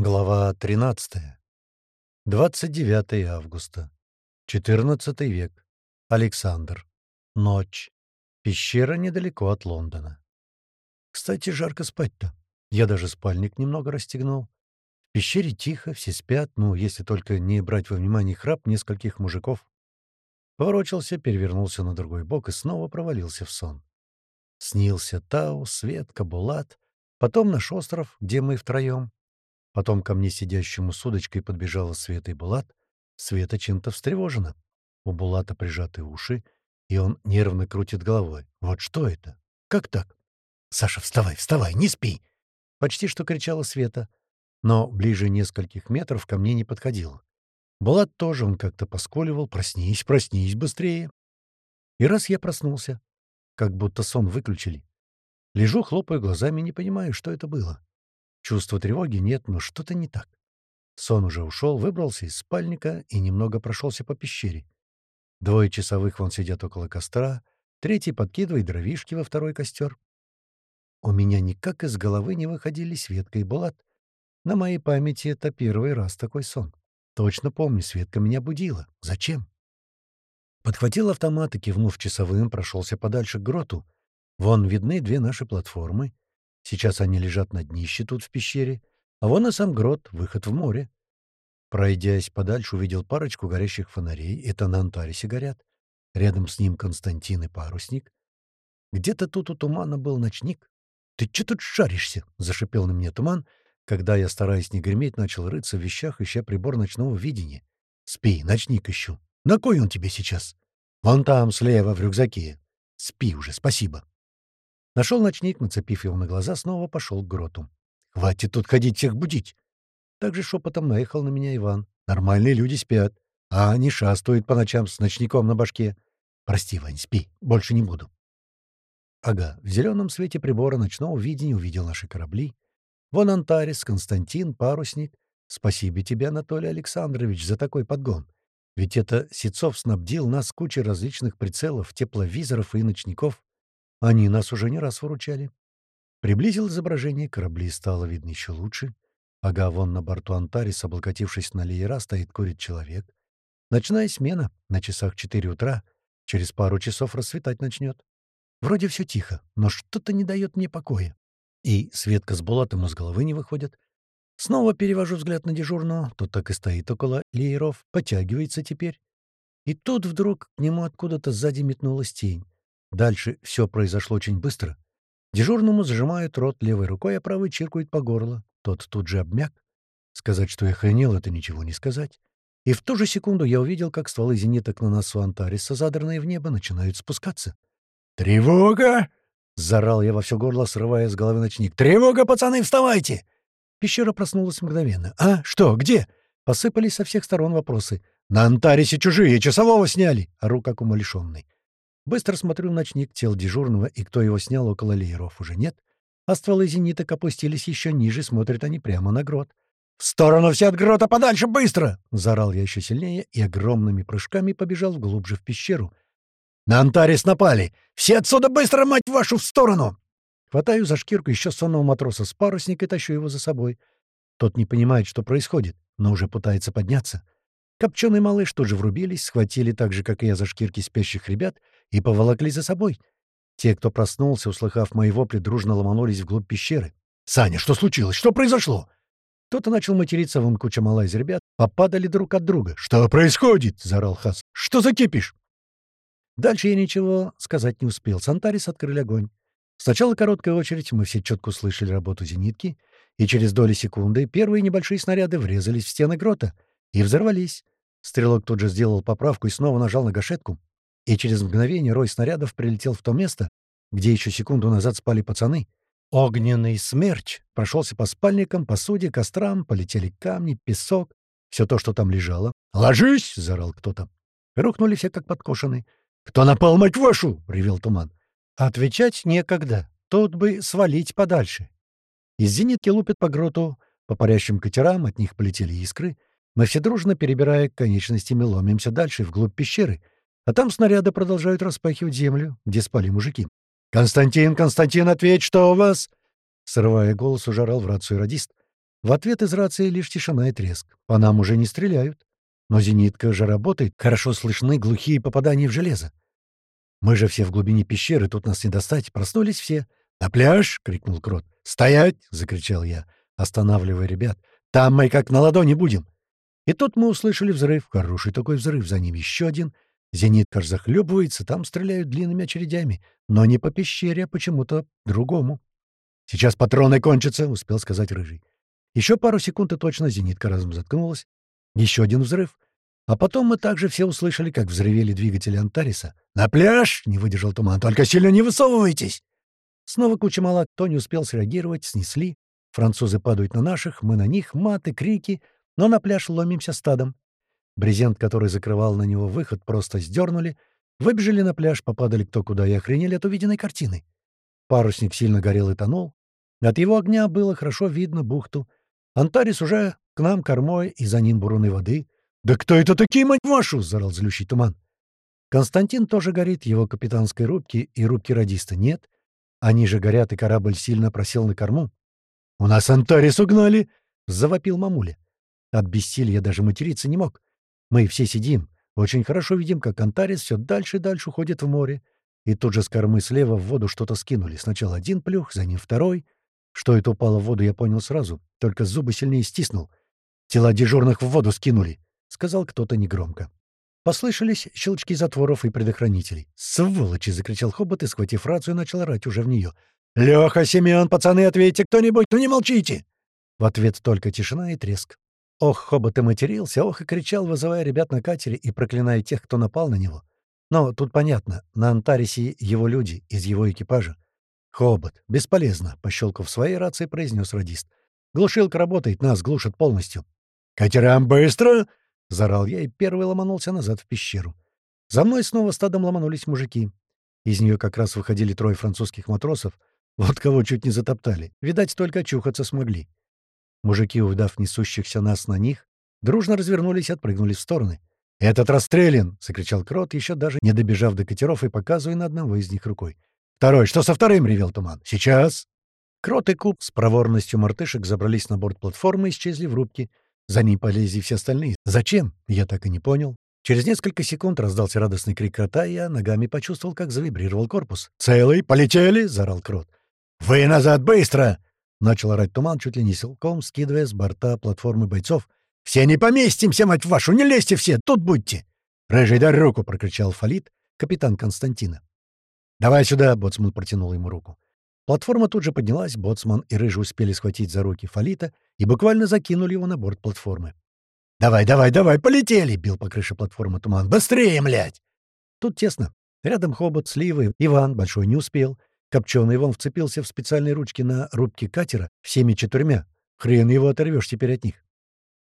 Глава 13. 29 августа. 14 век. Александр. Ночь. Пещера недалеко от Лондона. Кстати, жарко спать-то. Я даже спальник немного расстегнул. В пещере тихо, все спят, ну, если только не брать во внимание храп нескольких мужиков. Поворочился, перевернулся на другой бок и снова провалился в сон. Снился Тау, Светка, Булат, потом наш остров, где мы втроем, Потом ко мне, сидящему с удочкой, подбежала Света и Булат. Света чем-то встревожена. У Булата прижатые уши, и он нервно крутит головой. Вот что это? Как так? «Саша, вставай, вставай, не спи!» Почти что кричала Света. Но ближе нескольких метров ко мне не подходил. Булат тоже он как-то поскуливал. «Проснись, проснись быстрее!» И раз я проснулся, как будто сон выключили. Лежу, хлопаю глазами, не понимаю, что это было. Чувства тревоги нет, но что-то не так. Сон уже ушел, выбрался из спальника и немного прошелся по пещере. Двое часовых вон сидят около костра, третий подкидывает дровишки во второй костер. У меня никак из головы не выходили Светка и Булат. На моей памяти это первый раз такой сон. Точно помню, Светка меня будила. Зачем? Подхватил автомат и, кивнув часовым, прошелся подальше к гроту. Вон видны две наши платформы — Сейчас они лежат на днище тут в пещере, а вон и сам грот, выход в море. Пройдясь подальше, увидел парочку горящих фонарей. Это на Антарисе горят. Рядом с ним Константин и парусник. Где-то тут у тумана был ночник. «Ты че тут шаришься?» — зашипел на меня туман, когда я, стараясь не греметь, начал рыться в вещах, ища прибор ночного видения. «Спи, ночник ищу. На кой он тебе сейчас?» «Вон там, слева, в рюкзаке. Спи уже, спасибо». Нашел ночник, нацепив его на глаза, снова пошел к гроту. «Хватит тут ходить всех будить!» Также шепотом наехал на меня Иван. «Нормальные люди спят, а они шастают по ночам с ночником на башке. Прости, Вань, спи, больше не буду». Ага, в зеленом свете прибора ночного видения увидел наши корабли. Вон Антарис, Константин, парусник. Спасибо тебе, Анатолий Александрович, за такой подгон. Ведь это Сецов снабдил нас кучей различных прицелов, тепловизоров и ночников. Они нас уже не раз выручали. Приблизил изображение, корабли стало видно еще лучше. Ага, вон на борту Антарис, облокотившись на леера, стоит курит человек. Ночная смена, на часах 4 утра. Через пару часов рассветать начнет. Вроде все тихо, но что-то не дает мне покоя. И Светка с Булатом из головы не выходят. Снова перевожу взгляд на дежурного, тот так и стоит около лееров, потягивается теперь. И тут вдруг к нему откуда-то сзади метнулась тень. Дальше все произошло очень быстро. Дежурному зажимают рот левой рукой, а правой чиркают по горлу. Тот тут же обмяк. Сказать, что я охренел, это ничего не сказать. И в ту же секунду я увидел, как стволы зениток на носу Антариса, задранные в небо, начинают спускаться. «Тревога!» — заорал я во все горло, срывая с головы ночник. «Тревога, пацаны, вставайте!» Пещера проснулась мгновенно. «А? Что? Где?» Посыпались со всех сторон вопросы. «На Антарисе чужие, часового сняли!» — ору, как умалишенный. Быстро смотрю в ночник тел дежурного, и кто его снял около лееров, уже нет. А стволы зениток опустились еще ниже, смотрят они прямо на грот. «В сторону все от грота подальше, быстро!» — заорал я еще сильнее и огромными прыжками побежал глубже в пещеру. «На Антарис напали! Все отсюда быстро, мать вашу, в сторону!» Хватаю за шкирку еще сонного матроса с парусника и тащу его за собой. Тот не понимает, что происходит, но уже пытается подняться. Копченый малыш тоже врубились, схватили так же, как и я, за шкирки спящих ребят и поволокли за собой. Те, кто проснулся, услыхав мои вопли, дружно ломанулись вглубь пещеры. «Саня, что случилось? Что произошло?» Кто-то начал материться, вон куча мала из ребят, попадали друг от друга. «Что происходит?» — заорал Хас. «Что за кипиш?» Дальше я ничего сказать не успел. Сантарис открыли огонь. Сначала короткая очередь, мы все четко услышали работу зенитки, и через доли секунды первые небольшие снаряды врезались в стены грота и взорвались. Стрелок тут же сделал поправку и снова нажал на гашетку и через мгновение рой снарядов прилетел в то место, где еще секунду назад спали пацаны. Огненный смерч прошелся по спальникам, посуде, кострам, полетели камни, песок, все то, что там лежало. «Ложись!» — заорал кто-то. Рухнули все, как подкошенные. «Кто напал, мать вашу?» — ревел туман. «Отвечать некогда. Тут бы свалить подальше». Из зенитки лупят по гроту, по парящим катерам, от них полетели искры. Мы все дружно, перебирая конечностями, ломимся дальше, вглубь пещеры — а там снаряды продолжают распахивать землю, где спали мужики. «Константин, Константин, ответь, что у вас?» Срывая голос, ужарал в рацию радист. В ответ из рации лишь тишина и треск. По нам уже не стреляют. Но зенитка же работает, хорошо слышны глухие попадания в железо. Мы же все в глубине пещеры, тут нас не достать. Проснулись все. «На пляж!» — крикнул Крот. «Стоять!» — закричал я, останавливая ребят. «Там мы как на ладони будем!» И тут мы услышали взрыв. Хороший такой взрыв. За ним еще один. Зенитка захлебывается, там стреляют длинными очередями. Но не по пещере, а почему-то другому. «Сейчас патроны кончатся», — успел сказать Рыжий. Еще пару секунд и точно зенитка разом заткнулась. Еще один взрыв. А потом мы также все услышали, как взрывели двигатели Антариса. «На пляж!» — не выдержал туман. «Только сильно не высовывайтесь!» Снова куча мала, кто не успел среагировать, снесли. Французы падают на наших, мы на них, маты, крики, но на пляж ломимся стадом. Брезент, который закрывал на него выход, просто сдернули, выбежали на пляж, попадали кто куда и охренели от увиденной картины. Парусник сильно горел и тонул. От его огня было хорошо видно бухту. Антарис уже к нам кормой, и за ним буруны воды. «Да кто это такие, мать вашу?» — зарал злющий туман. Константин тоже горит, его капитанской рубки и рубки радиста нет. Они же горят, и корабль сильно просел на корму. «У нас Антарис угнали!» — завопил мамуля. От бессилия даже материться не мог. Мы все сидим, очень хорошо видим, как Антарис все дальше и дальше уходит в море. И тут же с кормы слева в воду что-то скинули. Сначала один плюх, за ним второй. Что это упало в воду, я понял сразу, только зубы сильнее стиснул. «Тела дежурных в воду скинули», — сказал кто-то негромко. Послышались щелчки затворов и предохранителей. «Сволочи!» — закричал Хобот и, схватив рацию, начал орать уже в нее. «Леха, Семен, пацаны, ответьте кто-нибудь, ну не молчите!» В ответ только тишина и треск. Ох, Хобот и матерился, ох и кричал, вызывая ребят на катере и проклиная тех, кто напал на него. Но тут понятно, на Антарисе его люди из его экипажа. «Хобот, бесполезно», — пощелкав своей рации, произнес радист. «Глушилка работает, нас глушат полностью». «Катерам быстро!» — заорал я и первый ломанулся назад в пещеру. За мной снова стадом ломанулись мужики. Из нее как раз выходили трое французских матросов. Вот кого чуть не затоптали. Видать, только очухаться смогли. Мужики, увидав несущихся нас на них, дружно развернулись и отпрыгнули в стороны. «Этот расстрелян!» — закричал Крот, еще даже не добежав до катеров и показывая на одного из них рукой. «Второй! Что со вторым?» — ревел Туман. «Сейчас!» Крот и Куб с проворностью мартышек забрались на борт платформы и исчезли в рубке. За ней полезли все остальные. Зачем? Я так и не понял. Через несколько секунд раздался радостный крик крота, и я ногами почувствовал, как завибрировал корпус. «Целый? Полетели!» — заорал Крот. «Вы назад, быстро!» — начал орать туман, чуть ли не силком, скидывая с борта платформы бойцов. «Все не поместимся, мать вашу! Не лезьте все! Тут будьте!» «Рыжий, дай руку!» — прокричал Фалит, капитан Константина. «Давай сюда!» — Боцман протянул ему руку. Платформа тут же поднялась, Боцман и Рыжий успели схватить за руки Фалита и буквально закинули его на борт платформы. «Давай, давай, давай, полетели!» — бил по крыше платформы туман. «Быстрее, млядь!» Тут тесно. Рядом хобот, сливы, Иван, большой не успел. Копченый Иван вцепился в специальные ручки на рубке катера всеми четырьмя. Хрен его оторвешь теперь от них.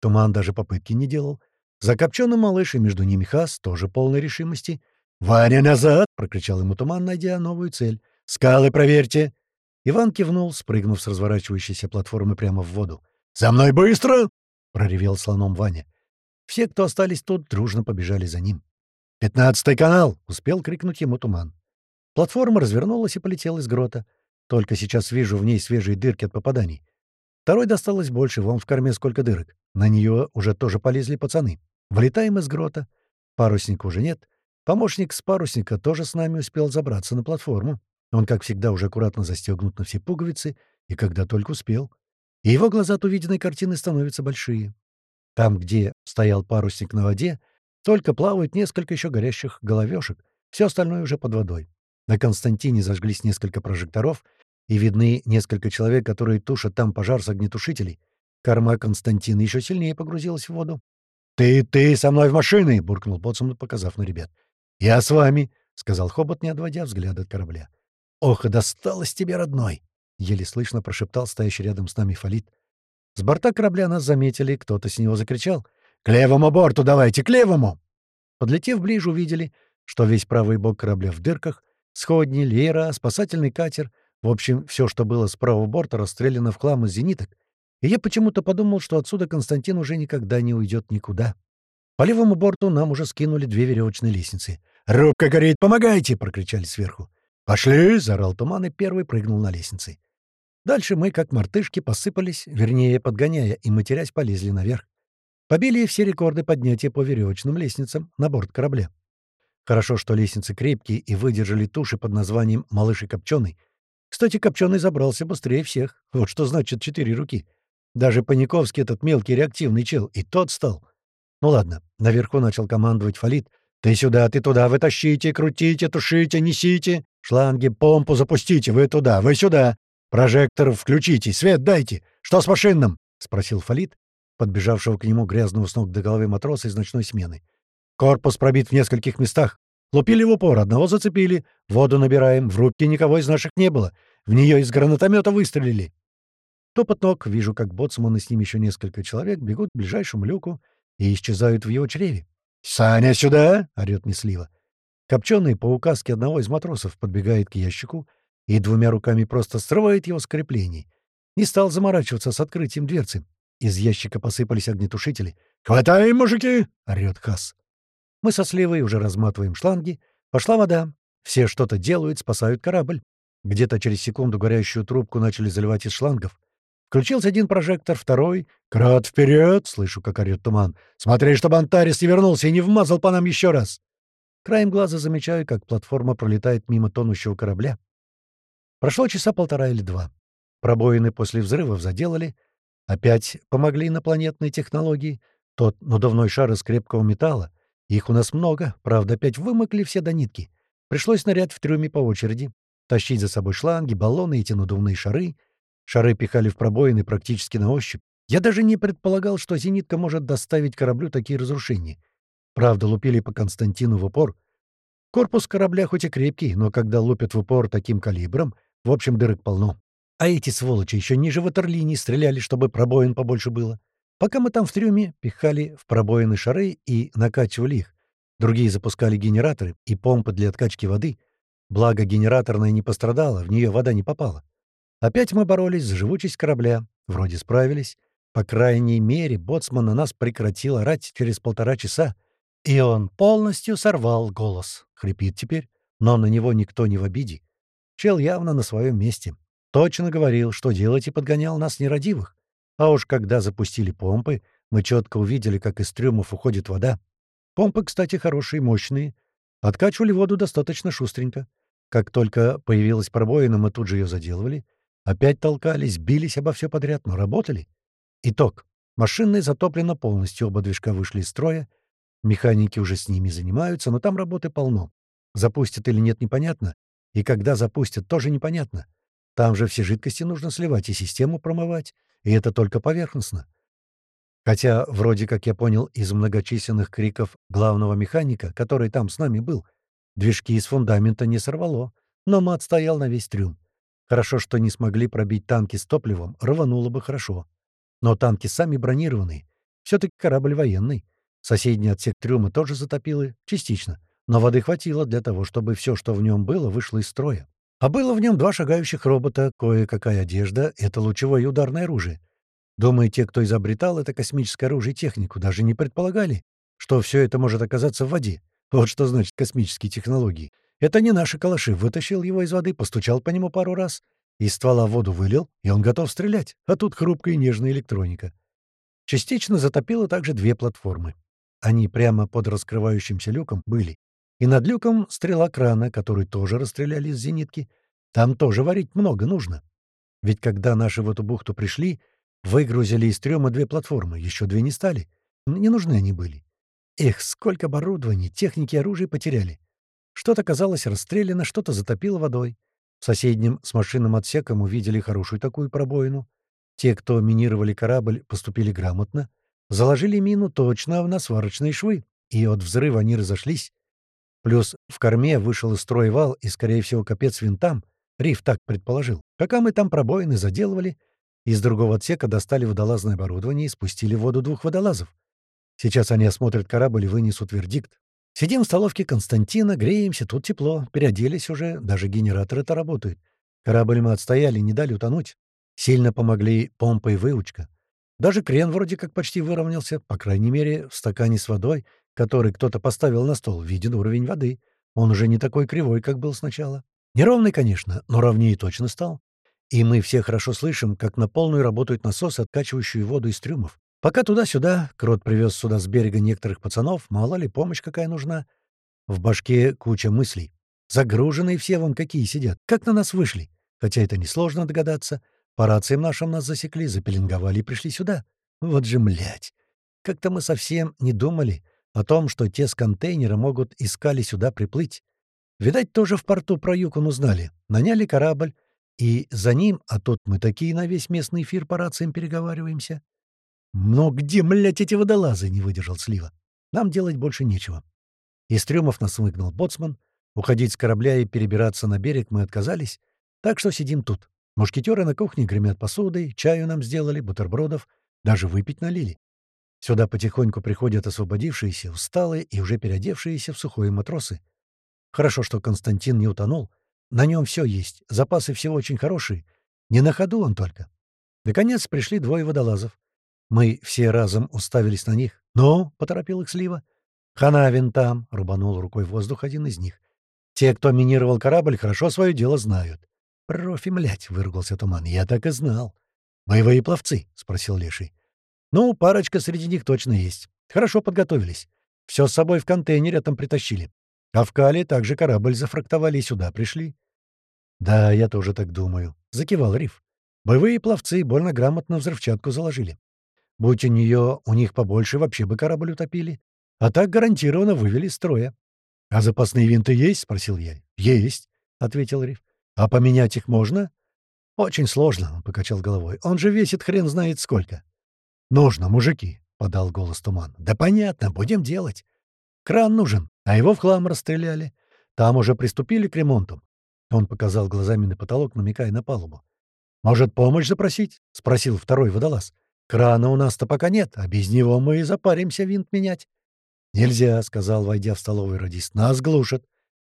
Туман даже попытки не делал. За копченым малыш и между ними Хас, тоже полной решимости. «Ваня, назад!» — прокричал ему Туман, найдя новую цель. «Скалы проверьте!» Иван кивнул, спрыгнув с разворачивающейся платформы прямо в воду. «За мной быстро!» — проревел слоном Ваня. Все, кто остались тут, дружно побежали за ним. «Пятнадцатый канал!» — успел крикнуть ему туман. Платформа развернулась и полетела из грота. Только сейчас вижу в ней свежие дырки от попаданий. Второй досталось больше, вон в корме сколько дырок. На нее уже тоже полезли пацаны. Вылетаем из грота. Парусника уже нет. Помощник с парусника тоже с нами успел забраться на платформу. Он, как всегда, уже аккуратно застегнут на все пуговицы, и когда только успел и его глаза от увиденной картины становятся большие. Там, где стоял парусник на воде, только плавают несколько еще горящих головешек, все остальное уже под водой. На Константине зажглись несколько прожекторов, и видны несколько человек, которые тушат там пожар с огнетушителей. Корма Константина еще сильнее погрузилась в воду. «Ты, ты со мной в машины!» — буркнул Боцман, показав на ребят. «Я с вами!» — сказал Хобот, не отводя взгляда от корабля. «Ох, и досталось тебе, родной!» еле слышно прошептал стоящий рядом с нами Фалит. С борта корабля нас заметили, кто-то с него закричал. «К левому борту давайте, к левому!» Подлетев ближе, увидели, что весь правый бок корабля в дырках, сходни, лера, спасательный катер, в общем, все, что было с правого борта, расстреляно в хлам из зениток. И я почему-то подумал, что отсюда Константин уже никогда не уйдет никуда. По левому борту нам уже скинули две веревочные лестницы. «Рубка горит, помогайте!» — прокричали сверху. «Пошли!» — заорал туман и первый прыгнул на лестнице. Дальше мы, как мартышки, посыпались, вернее, подгоняя и матерясь, полезли наверх. Побили все рекорды поднятия по веревочным лестницам на борт корабля. Хорошо, что лестницы крепкие и выдержали туши под названием «Малыш и Копченый». Кстати, Копченый забрался быстрее всех. Вот что значит четыре руки. Даже Паниковский, этот мелкий реактивный чел, и тот стал. Ну ладно, наверху начал командовать Фалит. «Ты сюда, ты туда, вы тащите, крутите, тушите, несите. Шланги, помпу запустите, вы туда, вы сюда. Прожектор включите, свет дайте. Что с машинным?» — спросил Фалит, подбежавшего к нему грязного с ног до головы матроса из ночной смены. «Корпус пробит в нескольких местах. Лупили в упор, одного зацепили. Воду набираем, в рубке никого из наших не было. В нее из гранатомета выстрелили. Топот ног, вижу, как боцман и с ним еще несколько человек бегут к ближайшему люку и исчезают в его чреве. «Саня, сюда!» — орёт Неслива. Копченый по указке одного из матросов подбегает к ящику и двумя руками просто срывает его с креплений. Не стал заморачиваться с открытием дверцы. Из ящика посыпались огнетушители. «Хватаем, мужики!» — орёт Хас. Мы со Сливой уже разматываем шланги. Пошла вода. Все что-то делают, спасают корабль. Где-то через секунду горящую трубку начали заливать из шлангов. Включился один прожектор, второй. «Крот, вперед!» — слышу, как орёт туман. «Смотри, чтобы Антарис не вернулся и не вмазал по нам еще раз!» Краем глаза замечаю, как платформа пролетает мимо тонущего корабля. Прошло часа полтора или два. Пробоины после взрывов заделали. Опять помогли инопланетные технологии. Тот надувной шар из крепкого металла. Их у нас много, правда, опять вымокли все до нитки. Пришлось снаряд в трюме по очереди. Тащить за собой шланги, баллоны, эти надувные шары — Шары пихали в пробоины практически на ощупь. Я даже не предполагал, что зенитка может доставить кораблю такие разрушения. Правда, лупили по Константину в упор. Корпус корабля хоть и крепкий, но когда лупят в упор таким калибром, в общем, дырок полно. А эти сволочи еще ниже ватерлинии стреляли, чтобы пробоин побольше было. Пока мы там в трюме, пихали в пробоины шары и накачивали их. Другие запускали генераторы и помпы для откачки воды. Благо, генераторная не пострадала, в нее вода не попала. Опять мы боролись за живучесть корабля. Вроде справились. По крайней мере, боцман на нас прекратил орать через полтора часа. И он полностью сорвал голос. Хрипит теперь, но на него никто не в обиде. Чел явно на своем месте. Точно говорил, что делать и подгонял нас нерадивых. А уж когда запустили помпы, мы четко увидели, как из трюмов уходит вода. Помпы, кстати, хорошие, мощные. Откачивали воду достаточно шустренько. Как только появилась пробоина, мы тут же ее заделывали. Опять толкались, бились обо все подряд, но работали. Итог. Машинная затоплена полностью, оба движка вышли из строя. Механики уже с ними занимаются, но там работы полно. Запустят или нет, непонятно. И когда запустят, тоже непонятно. Там же все жидкости нужно сливать и систему промывать, и это только поверхностно. Хотя, вроде как я понял из многочисленных криков главного механика, который там с нами был, движки из фундамента не сорвало, но мат стоял на весь трюм. Хорошо, что не смогли пробить танки с топливом, рвануло бы хорошо. Но танки сами бронированные. Все-таки корабль военный. Соседний отсек трюма тоже затопило, частично. Но воды хватило для того, чтобы все, что в нем было, вышло из строя. А было в нем два шагающих робота, кое-какая одежда — это лучевое и ударное оружие. Думаю, те, кто изобретал это космическое оружие и технику, даже не предполагали, что все это может оказаться в воде. Вот что значит космические технологии. Это не наши калаши. Вытащил его из воды, постучал по нему пару раз. Из ствола воду вылил, и он готов стрелять. А тут хрупкая и нежная электроника. Частично затопило также две платформы. Они прямо под раскрывающимся люком были. И над люком стрела крана, который тоже расстреляли из зенитки. Там тоже варить много нужно. Ведь когда наши в эту бухту пришли, выгрузили из трёма две платформы, еще две не стали. Не нужны они были. Эх, сколько оборудования, техники оружия потеряли. Что-то казалось расстреляно, что-то затопило водой. В соседнем с машинным отсеком увидели хорошую такую пробоину. Те, кто минировали корабль, поступили грамотно. Заложили мину точно на сварочные швы, и от взрыва они разошлись. Плюс в корме вышел из строя вал, и, скорее всего, капец винтам. Риф так предположил. Пока мы там пробоины заделывали, из другого отсека достали водолазное оборудование и спустили в воду двух водолазов. Сейчас они осмотрят корабль и вынесут вердикт. Сидим в столовке Константина, греемся, тут тепло, переоделись уже, даже генераторы-то работают. Корабль мы отстояли, не дали утонуть. Сильно помогли помпа и выучка. Даже крен вроде как почти выровнялся, по крайней мере, в стакане с водой, который кто-то поставил на стол, виден уровень воды. Он уже не такой кривой, как был сначала. Неровный, конечно, но ровнее точно стал. и мы все хорошо слышим, как на полную работают насосы, откачивающие воду из трюмов. Пока туда-сюда, Крот привез сюда с берега некоторых пацанов, мало ли помощь какая нужна. В башке куча мыслей. Загруженные все вон какие сидят. Как на нас вышли? Хотя это несложно догадаться. По рациям нашим нас засекли, запеленговали и пришли сюда. Вот же, млять. Как-то мы совсем не думали о том, что те с контейнера могут искали сюда приплыть. Видать, тоже в порту про Юкон узнали. Наняли корабль, и за ним, а тут мы такие на весь местный эфир по рациям переговариваемся. «Но где, млядь, эти водолазы?» — не выдержал Слива. «Нам делать больше нечего». Из трюмов нас выгнал боцман. Уходить с корабля и перебираться на берег мы отказались, так что сидим тут. Мушкетеры на кухне гремят посудой, чаю нам сделали, бутербродов, даже выпить налили. Сюда потихоньку приходят освободившиеся, усталые и уже переодевшиеся в сухое матросы. Хорошо, что Константин не утонул. На нем все есть, запасы всего очень хорошие. Не на ходу он только. Наконец пришли двое водолазов. Мы все разом уставились на них. «Ну?» — поторопил их Слива. «Ханавин там!» — рубанул рукой в воздух один из них. «Те, кто минировал корабль, хорошо свое дело знают». «Профи, млять!» — выругался Туман. «Я так и знал». «Боевые пловцы?» — спросил Леший. «Ну, парочка среди них точно есть. Хорошо подготовились. Все с собой в контейнере там притащили. А в Кале также корабль зафрактовали и сюда пришли». «Да, я тоже так думаю», — закивал Риф. «Боевые пловцы больно грамотно взрывчатку заложили. Будь у нее у них побольше, вообще бы корабль утопили. А так гарантированно вывели из строя. — А запасные винты есть? — спросил я. — Есть, — ответил Риф. — А поменять их можно? — Очень сложно, — он покачал головой. — Он же весит хрен знает сколько. — Нужно, мужики, — подал голос Туман. — Да понятно, будем делать. Кран нужен, а его в хлам расстреляли. Там уже приступили к ремонту. Он показал глазами на потолок, намекая на палубу. «Может, помощь запросить?» — спросил второй водолаз. Крана у нас-то пока нет, а без него мы и запаримся винт менять. — Нельзя, — сказал, войдя в столовый радист. — Нас глушат.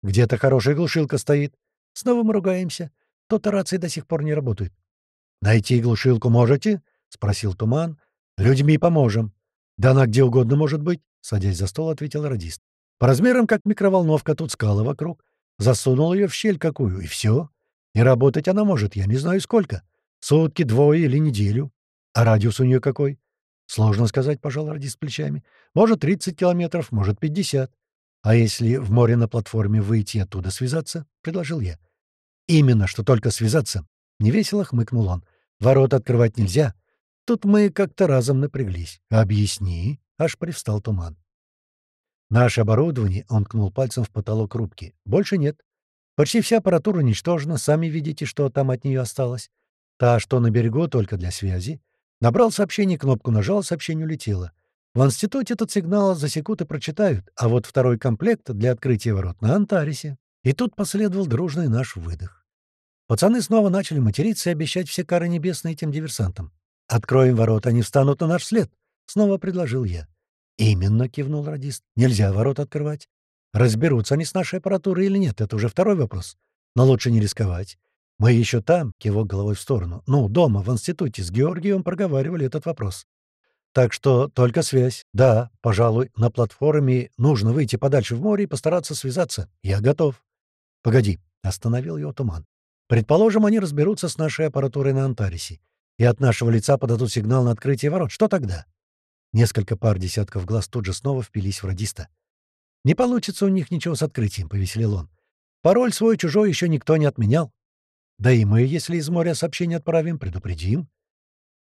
Где-то хорошая глушилка стоит. Снова мы ругаемся. То-то рации до сих пор не работают. — Найти глушилку можете? — спросил Туман. — Людьми поможем. — Да она где угодно может быть, — садясь за стол, ответил радист. — По размерам, как микроволновка, тут скалы вокруг. Засунул ее в щель какую, и все. И работать она может, я не знаю сколько. Сутки, двое или неделю. А радиус у нее какой? Сложно сказать, пожал радист плечами. Может, 30 километров, может, 50. А если в море на платформе выйти оттуда связаться? Предложил я. Именно, что только связаться. Невесело хмыкнул он. Ворота открывать нельзя. Тут мы как-то разом напряглись. Объясни. Аж привстал туман. Наше оборудование, он кнул пальцем в потолок рубки, больше нет. Почти вся аппаратура уничтожена, сами видите, что там от нее осталось. Та, что на берегу, только для связи. Набрал сообщение, кнопку нажал, сообщение улетело. В институте этот сигнал засекут и прочитают, а вот второй комплект для открытия ворот на Антарисе. И тут последовал дружный наш выдох. Пацаны снова начали материться и обещать все кары небесные этим диверсантам. «Откроем ворота, они встанут на наш след», — снова предложил я. «Именно», — кивнул радист. «Нельзя ворот открывать. Разберутся они с нашей аппаратурой или нет, это уже второй вопрос. Но лучше не рисковать. Мы еще там, кивок головой в сторону, ну, дома, в институте, с Георгием проговаривали этот вопрос. Так что только связь. Да, пожалуй, на платформе нужно выйти подальше в море и постараться связаться. Я готов. Погоди, остановил его туман. Предположим, они разберутся с нашей аппаратурой на Антарисе, и от нашего лица подадут сигнал на открытие ворот. Что тогда? Несколько пар десятков глаз тут же снова впились в радиста. «Не получится у них ничего с открытием», — повеселил он. «Пароль свой-чужой еще никто не отменял. Да и мы, если из моря сообщение отправим, предупредим.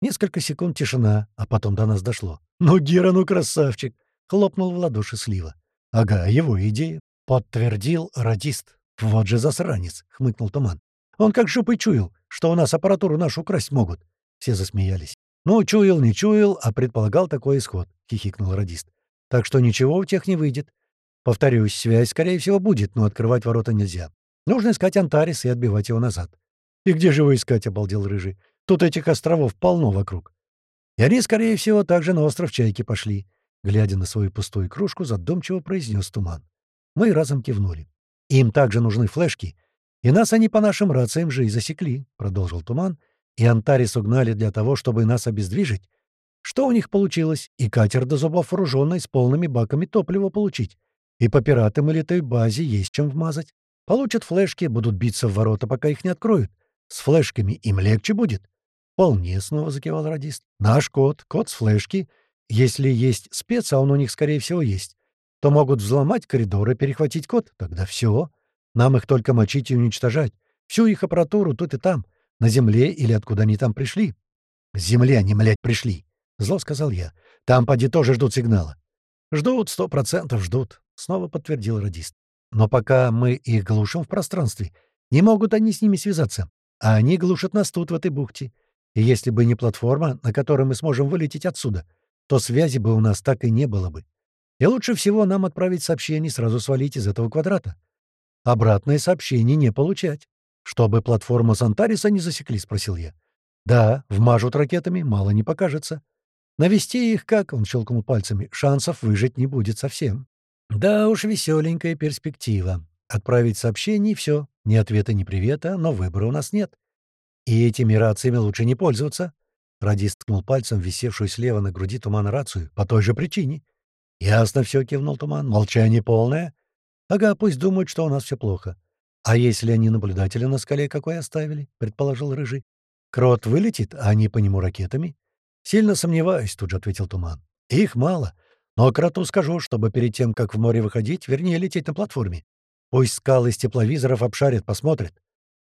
Несколько секунд тишина, а потом до нас дошло. «Ну, Гера, ну красавчик!» — хлопнул в ладоши Слива. «Ага, его идея», — подтвердил радист. «Вот же засранец!» — хмыкнул Туман. «Он как жопой чуял, что у нас аппаратуру нашу украсть могут». Все засмеялись. «Ну, чуял, не чуял, а предполагал такой исход», — хихикнул радист. «Так что ничего у тех не выйдет. Повторюсь, связь, скорее всего, будет, но открывать ворота нельзя. Нужно искать Антарис и отбивать его назад. «И где же его искать?» — обалдел Рыжий. «Тут этих островов полно вокруг». И они, скорее всего, также на остров Чайки пошли. Глядя на свою пустую кружку, задумчиво произнес Туман. Мы разом кивнули. «Им также нужны флешки, и нас они по нашим рациям же и засекли», — продолжил Туман. «И Антарис угнали для того, чтобы нас обездвижить. Что у них получилось? И катер до зубов вооруженный с полными баками топлива получить. И по пиратам или той базе есть чем вмазать. Получат флешки, будут биться в ворота, пока их не откроют. С флешками им легче будет?» «Вполне», — снова закивал радист. «Наш код, код с флешки. Если есть спец, а он у них, скорее всего, есть, то могут взломать коридор и перехватить код. Тогда все. Нам их только мочить и уничтожать. Всю их аппаратуру тут и там, на земле или откуда они там пришли». «С земли они, млядь, пришли», — зло сказал я. «Там, поди, тоже ждут сигнала». «Ждут, сто процентов ждут», — снова подтвердил радист. «Но пока мы их глушим в пространстве, не могут они с ними связаться, а они глушат нас тут, в этой бухте. И если бы не платформа, на которой мы сможем вылететь отсюда, то связи бы у нас так и не было бы. И лучше всего нам отправить сообщение сразу свалить из этого квадрата. Обратное сообщение не получать. Чтобы платформу Сантариса не засекли, спросил я. Да, вмажут ракетами, мало не покажется. Навести их как, он щелкнул пальцами, шансов выжить не будет совсем. Да уж, веселенькая перспектива. Отправить сообщение и все. Ни ответа, ни привета, но выбора у нас нет. И этими рациями лучше не пользоваться. Радист ткнул пальцем висевшую слева на груди тумана рацию. По той же причине. «Ясно все», — кивнул туман. «Молчание полное». «Ага, пусть думают, что у нас все плохо». «А если они наблюдателя на скале какой оставили?» — предположил Рыжий. «Крот вылетит, а они по нему ракетами?» «Сильно сомневаюсь», — тут же ответил Туман. «Их мало. Но кроту скажу, чтобы перед тем, как в море выходить, вернее, лететь на платформе. Пусть скалы из тепловизоров обшарят, посмотрят.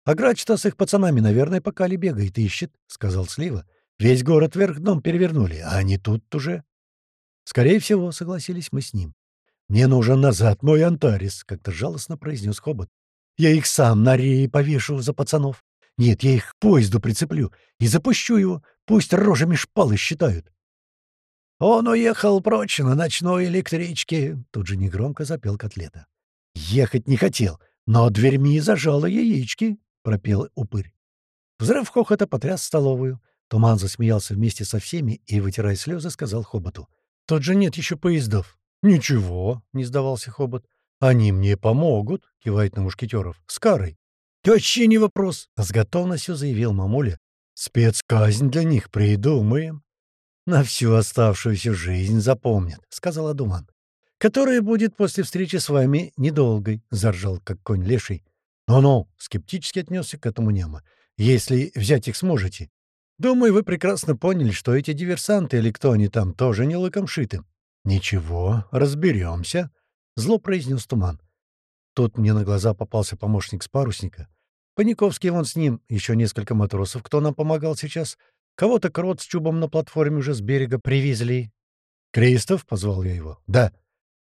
«А грач-то с их пацанами, наверное, пока ли бегает, ищет», — сказал Слива. «Весь город вверх дном перевернули, а они тут уже». «Скорее всего», — согласились мы с ним. «Мне нужен назад мой Антарис», — как-то жалостно произнес Хобот. «Я их сам на рее повешу за пацанов. Нет, я их к поезду прицеплю и запущу его. Пусть рожами шпалы считают». «Он уехал прочь на ночной электричке», — тут же негромко запел котлета. «Ехать не хотел, но дверьми зажало яички», — пропел упырь. Взрыв хохота потряс столовую. Туман засмеялся вместе со всеми и, вытирая слезы, сказал Хоботу. «Тут же нет еще поездов». «Ничего», — не сдавался Хобот. «Они мне помогут», — кивает на мушкетеров. «С карой». «Вообще не вопрос», — с готовностью заявил мамуля. «Спецказнь для них придумаем». «На всю оставшуюся жизнь запомнят», — сказала Думан. «Которая будет после встречи с вами недолгой», — заржал, как конь леший. «Ну-ну», — скептически отнесся к этому Нема, — «если взять их сможете. Думаю, вы прекрасно поняли, что эти диверсанты или кто они там тоже не лыком шиты». «Ничего, разберемся», — зло произнес Туман. Тут мне на глаза попался помощник с парусника. Паниковский вон с ним, еще несколько матросов, кто нам помогал сейчас. Кого-то крот с чубом на платформе уже с берега привезли. «Кристоф?» — позвал я его. «Да».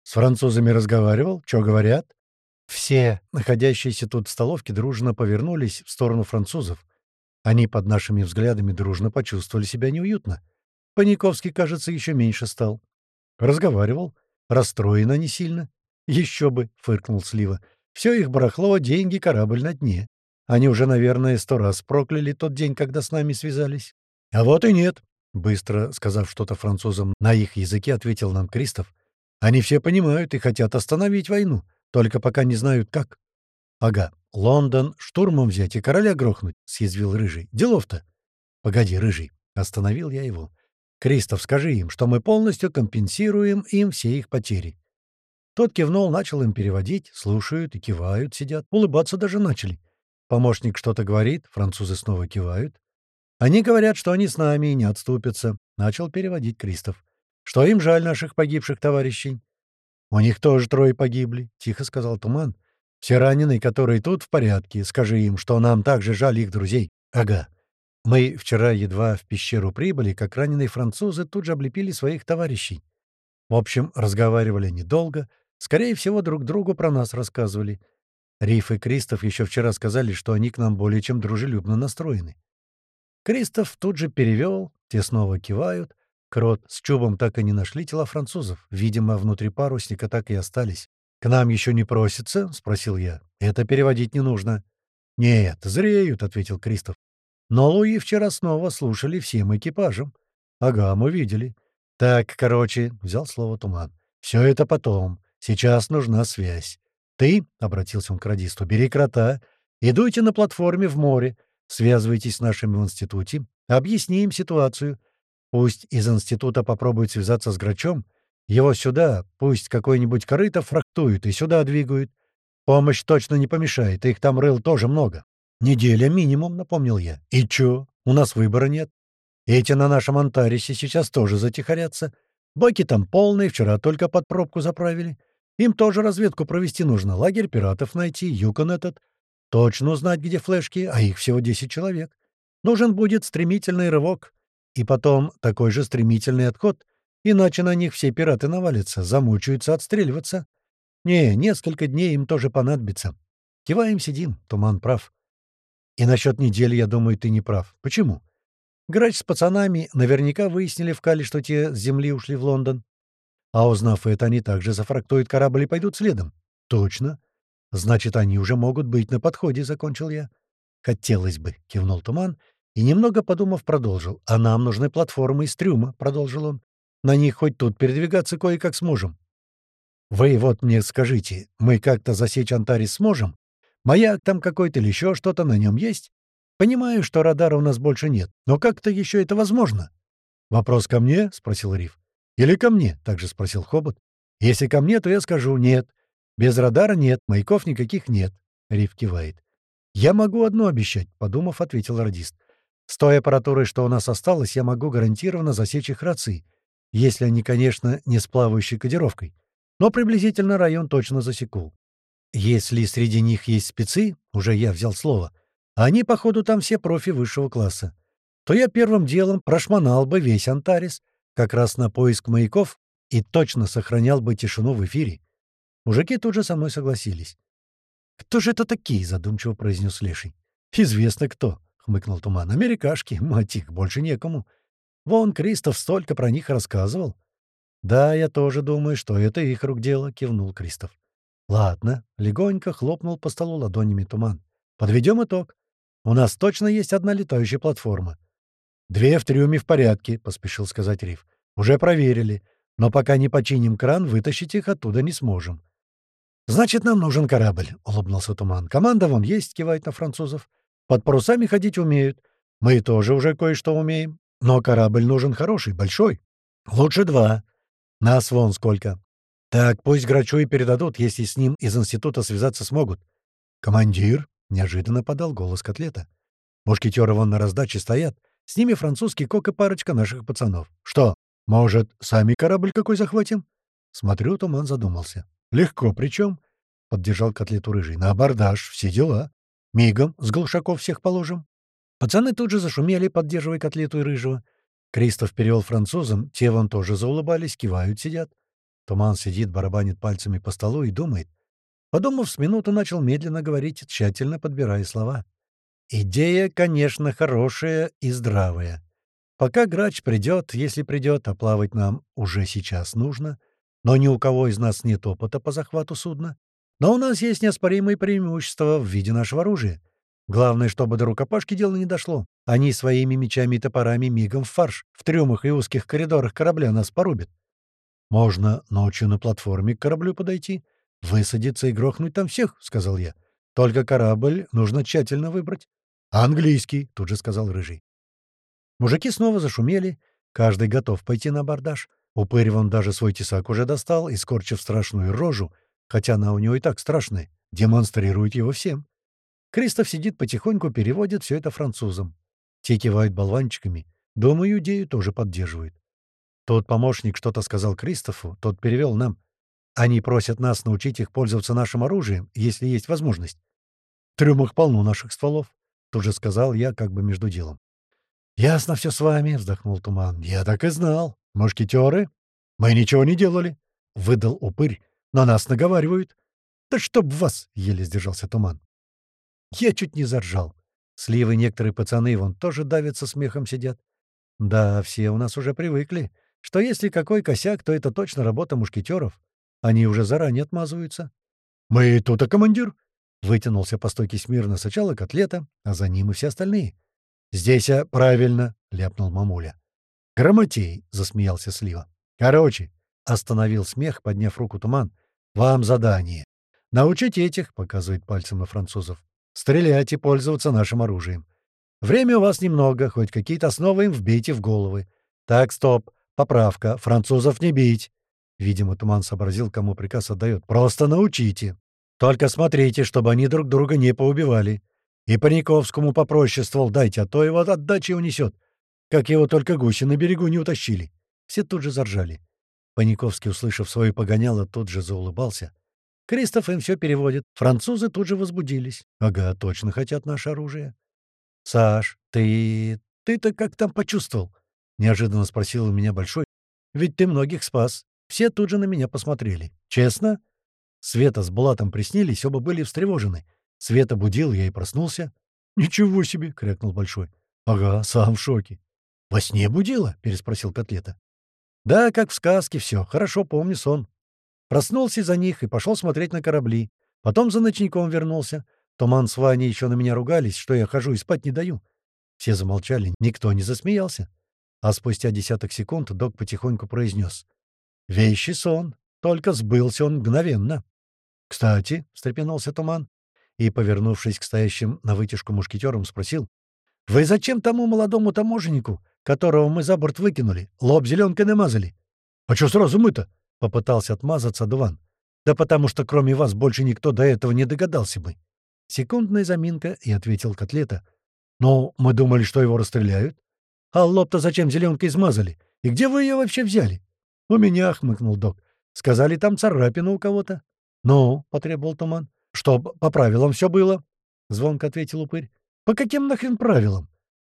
«С французами разговаривал? Что говорят?» Все, находящиеся тут в столовке, дружно повернулись в сторону французов. Они под нашими взглядами дружно почувствовали себя неуютно. Паниковский, кажется, еще меньше стал. Разговаривал. Расстроен они сильно. «Еще бы!» — фыркнул Слива. «Все их барахло, деньги, корабль на дне. Они уже, наверное, сто раз прокляли тот день, когда с нами связались». «А вот и нет!» — быстро сказав что-то французам на их языке, ответил нам Кристоф. «Они все понимают и хотят остановить войну. Только пока не знают, как. — Ага, Лондон штурмом взять и короля грохнуть, — съязвил Рыжий. — Делов-то. — Погоди, Рыжий, — остановил я его. — Кристоф, скажи им, что мы полностью компенсируем им все их потери. Тот кивнул, начал им переводить, слушают и кивают, сидят, улыбаться даже начали. Помощник что-то говорит, французы снова кивают. Они говорят, что они с нами и не отступятся, — начал переводить Кристоф. Что им жаль наших погибших товарищей. «У них тоже трое погибли», — тихо сказал Туман. «Все раненые, которые тут, в порядке. Скажи им, что нам также жаль их друзей». «Ага. Мы вчера едва в пещеру прибыли, как раненые французы тут же облепили своих товарищей. В общем, разговаривали недолго. Скорее всего, друг другу про нас рассказывали. Риф и Кристоф еще вчера сказали, что они к нам более чем дружелюбно настроены. Кристоф тут же перевел, те снова кивают, Крот с Чубом так и не нашли тела французов. Видимо, внутри парусника так и остались. «К нам еще не просятся?» — спросил я. «Это переводить не нужно». «Нет, зреют», — ответил Кристоф. «Но Луи вчера снова слушали всем экипажем». «Ага, мы видели». «Так, короче», — взял слово Туман. «Все это потом. Сейчас нужна связь. Ты, — обратился он к радисту, — бери крота и дуйте на платформе в море. Связывайтесь с нашими в институте, объясни им ситуацию. Пусть из института попробуют связаться с Грачом. Его сюда, пусть какой-нибудь корыто фрактуют и сюда двигают. Помощь точно не помешает, их там рыл тоже много. «Неделя минимум», — напомнил я. «И чё? У нас выбора нет. Эти на нашем Антарисе сейчас тоже затихарятся. Баки там полные, вчера только под пробку заправили. Им тоже разведку провести нужно, лагерь пиратов найти, юкон этот. Точно узнать, где флешки, а их всего 10 человек. Нужен будет стремительный рывок. И потом такой же стремительный отход, иначе на них все пираты навалятся, замучаются отстреливаться. Не, несколько дней им тоже понадобится. Киваем, сидим, Туман прав. И насчет недели, я думаю, ты не прав. Почему? Грач с пацанами наверняка выяснили в Кале, что те с земли ушли в Лондон. А узнав это, они также зафрактуют корабль и пойдут следом. Точно. Значит, они уже могут быть на подходе, — закончил я. Хотелось бы, — кивнул Туман, и, немного подумав, продолжил. А нам нужны платформы из трюма, — продолжил он. На них хоть тут передвигаться кое-как сможем. Вы вот мне скажите, мы как-то засечь Антарис сможем? Маяк там какой-то или еще что-то на нем есть? Понимаю, что радара у нас больше нет, но как-то еще это возможно. «Вопрос ко мне?» — спросил Риф. «Или ко мне?» — также спросил Хобот. «Если ко мне, то я скажу «нет». Без радара нет, маяков никаких нет», — Риф кивает. «Я могу одно обещать», — подумав, ответил радист. «С той аппаратурой, что у нас осталось, я могу гарантированно засечь их рации, если они, конечно, не с плавающей кодировкой. Но приблизительно район точно засеку. Если среди них есть спецы, уже я взял слово, а они, походу, там все профи высшего класса, то я первым делом прошмонал бы весь Антарис, как раз на поиск маяков, и точно сохранял бы тишину в эфире. Мужики тут же со мной согласились. «Кто же это такие?» — задумчиво произнес Леший. «Известно кто», — хмыкнул Туман. «Америкашки, мать их, больше некому. Вон Кристоф столько про них рассказывал». «Да, я тоже думаю, что это их рук дело», — кивнул Кристоф. «Ладно», — легонько хлопнул по столу ладонями Туман. «Подведем итог. У нас точно есть одна летающая платформа. «Две в трюме в порядке», — поспешил сказать Риф. «Уже проверили. Но пока не починим кран, вытащить их оттуда не сможем». «Значит, нам нужен корабль», — улыбнулся Туман. «Команда вон есть», — кивает на французов. «Под парусами ходить умеют. Мы тоже уже кое-что умеем. Но корабль нужен хороший, большой. Лучше два. Нас вон сколько. Так пусть Грачу и передадут, если с ним из института связаться смогут». «Командир», — неожиданно подал голос котлета. «Мушкетеры вон на раздаче стоят. С ними французский кок и парочка наших пацанов. Что, может, сами корабль какой захватим?» Смотрю, Туман задумался. «Легко причем?» — поддержал котлету рыжий. «На абордаж, все дела. Мигом с глушаков всех положим». Пацаны тут же зашумели, поддерживая котлету и рыжего. Кристоф перевел французам, те вон тоже заулыбались, кивают, сидят. Туман сидит, барабанит пальцами по столу и думает. Подумав с минуту, начал медленно говорить, тщательно подбирая слова. Идея, конечно, хорошая и здравая. Пока грач придет, если придет, а плавать нам уже сейчас нужно, но ни у кого из нас нет опыта по захвату судна. Но у нас есть неоспоримые преимущества в виде нашего оружия. Главное, чтобы до рукопашки дело не дошло. Они своими мечами и топорами мигом в фарш, в трюмах и узких коридорах корабля нас порубят. Можно ночью на платформе к кораблю подойти, высадиться и грохнуть там всех, — сказал я. Только корабль нужно тщательно выбрать. «Английский», — тут же сказал Рыжий. Мужики снова зашумели, каждый готов пойти на абордаж. Упырь вон даже свой тесак уже достал и, скорчив страшную рожу, хотя она у него и так страшная, демонстрирует его всем. Кристоф сидит потихоньку, переводит все это французам. Те кивают болванчиками. Думаю, идею тоже поддерживают. Тот помощник что-то сказал Кристофу, тот перевел нам. Они просят нас научить их пользоваться нашим оружием, если есть возможность. Трюмах полно наших стволов. Тут же сказал я, как бы между делом. «Ясно все с вами», — вздохнул Туман. «Я так и знал. Мушкетеры? Мы ничего не делали», — выдал упырь. «На нас наговаривают». «Да чтоб вас!» — еле сдержался Туман. Я чуть не заржал. Сливы некоторые пацаны вон тоже давятся смехом сидят. Да, все у нас уже привыкли, что если какой косяк, то это точно работа мушкетеров. Они уже заранее отмазываются. «Мы тут, а командир?» Вытянулся по стойке смирно сначала котлета, а за ним и все остальные. «Здесь, а, правильно!» — ляпнул мамуля. «Грамотей!» — засмеялся Слива. «Короче!» — остановил смех, подняв руку туман. «Вам задание. Научите этих, — показывает пальцем на французов, — стрелять и пользоваться нашим оружием. Время у вас немного, хоть какие-то основы им вбейте в головы. Так, стоп, поправка, французов не бить. Видимо, Туман сообразил, кому приказ отдает. Просто научите. Только смотрите, чтобы они друг друга не поубивали. И Паниковскому попроще ствол дайте, а то его отдачи унесет. Как его только гуси на берегу не утащили. Все тут же заржали. Паниковский, услышав свое погоняло, тут же заулыбался. Кристоф им все переводит. Французы тут же возбудились. Ага, точно хотят наше оружие. «Саш, ты... ты-то как там почувствовал?» — неожиданно спросил у меня Большой. «Ведь ты многих спас. Все тут же на меня посмотрели. Честно?» Света с Булатом приснились, оба были встревожены. Света будил, я и проснулся. «Ничего себе!» — крякнул Большой. «Ага, сам в шоке». «Во сне будила?» — переспросил Котлета. «Да, как в сказке все. Хорошо помню сон. Проснулся за них и пошел смотреть на корабли. Потом за ночником вернулся. Туман с Ваней еще на меня ругались, что я хожу и спать не даю. Все замолчали, никто не засмеялся. А спустя десяток секунд док потихоньку произнес. «Вещий сон. Только сбылся он мгновенно». «Кстати», — встрепенулся Туман, и, повернувшись к стоящим на вытяжку мушкетерам, спросил. «Вы зачем тому молодому таможеннику, которого мы за борт выкинули, лоб зеленкой намазали?» «А что сразу мы-то?» — попытался отмазаться Дуван. «Да потому что кроме вас больше никто до этого не догадался бы». Секундная заминка, и ответил Котлета. «Ну, мы думали, что его расстреляют. А лоб-то зачем зеленкой измазали? И где вы ее вообще взяли?» «У меня», — хмыкнул док. «Сказали, там царапина у кого-то». «Ну», — потребовал Туман. «Чтоб по правилам все было», — звонко ответил упырь. «По каким нахрен правилам?»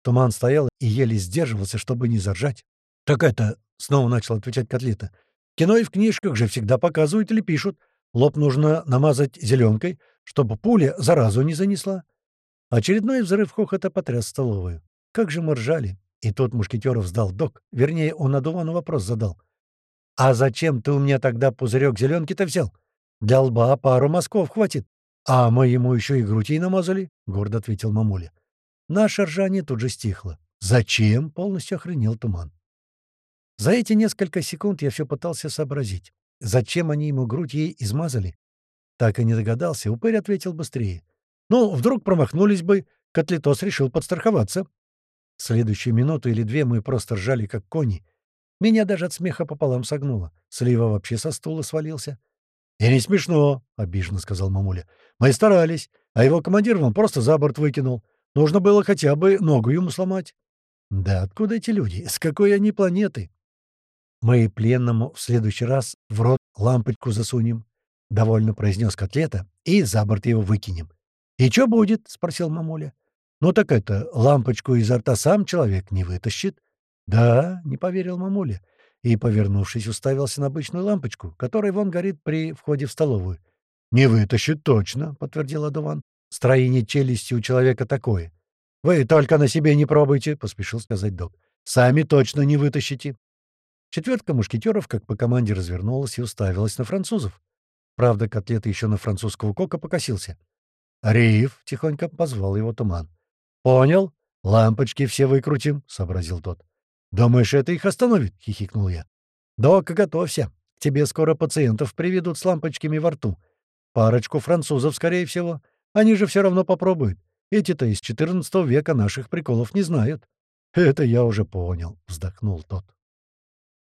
Туман стоял и еле сдерживался, чтобы не заржать. «Так это...» — снова начал отвечать Котлета. «Кино и в книжках же всегда показывают или пишут. Лоб нужно намазать зеленкой, чтобы пуля заразу не занесла». Очередной взрыв хохота потряс столовую. Как же мы ржали. И тот мушкетеров сдал док. Вернее, он Адувану вопрос задал. «А зачем ты у меня тогда пузырек зеленки-то взял? Для лба пару мазков хватит. А мы ему еще и грудей намазали», — гордо ответил мамуля. Наше ржание тут же стихло. «Зачем?» — полностью охренел туман. За эти несколько секунд я все пытался сообразить. Зачем они ему грудь ей измазали? Так и не догадался. Упырь ответил быстрее. «Ну, вдруг промахнулись бы. Котлетос решил подстраховаться». Следующую минуту или две мы просто ржали, как кони. Меня даже от смеха пополам согнуло. Слива вообще со стула свалился. «И не смешно», — обиженно сказал мамуля. «Мы старались, а его командир вон просто за борт выкинул. Нужно было хотя бы ногу ему сломать». «Да откуда эти люди? С какой они планеты?» «Мы пленному в следующий раз в рот лампочку засунем», — довольно произнес котлета, — «и за борт его выкинем». «И что будет?» — спросил мамуля. «Ну так это, лампочку изо рта сам человек не вытащит». «Да», — не поверил мамуля и, повернувшись, уставился на обычную лампочку, которая вон горит при входе в столовую. «Не вытащит точно», — подтвердил Адуван. «Строение челюсти у человека такое». «Вы только на себе не пробуйте», — поспешил сказать док. «Сами точно не вытащите». Четвертка мушкетеров, как по команде, развернулась и уставилась на французов. Правда, котлета еще на французского кока покосился. «Риф!» — тихонько позвал его туман. «Понял. Лампочки все выкрутим», — сообразил тот. «Думаешь, это их остановит?» — хихикнул я. «Док, готовься. К тебе скоро пациентов приведут с лампочками во рту. Парочку французов, скорее всего. Они же все равно попробуют. Эти-то из XIV века наших приколов не знают». «Это я уже понял», — вздохнул тот.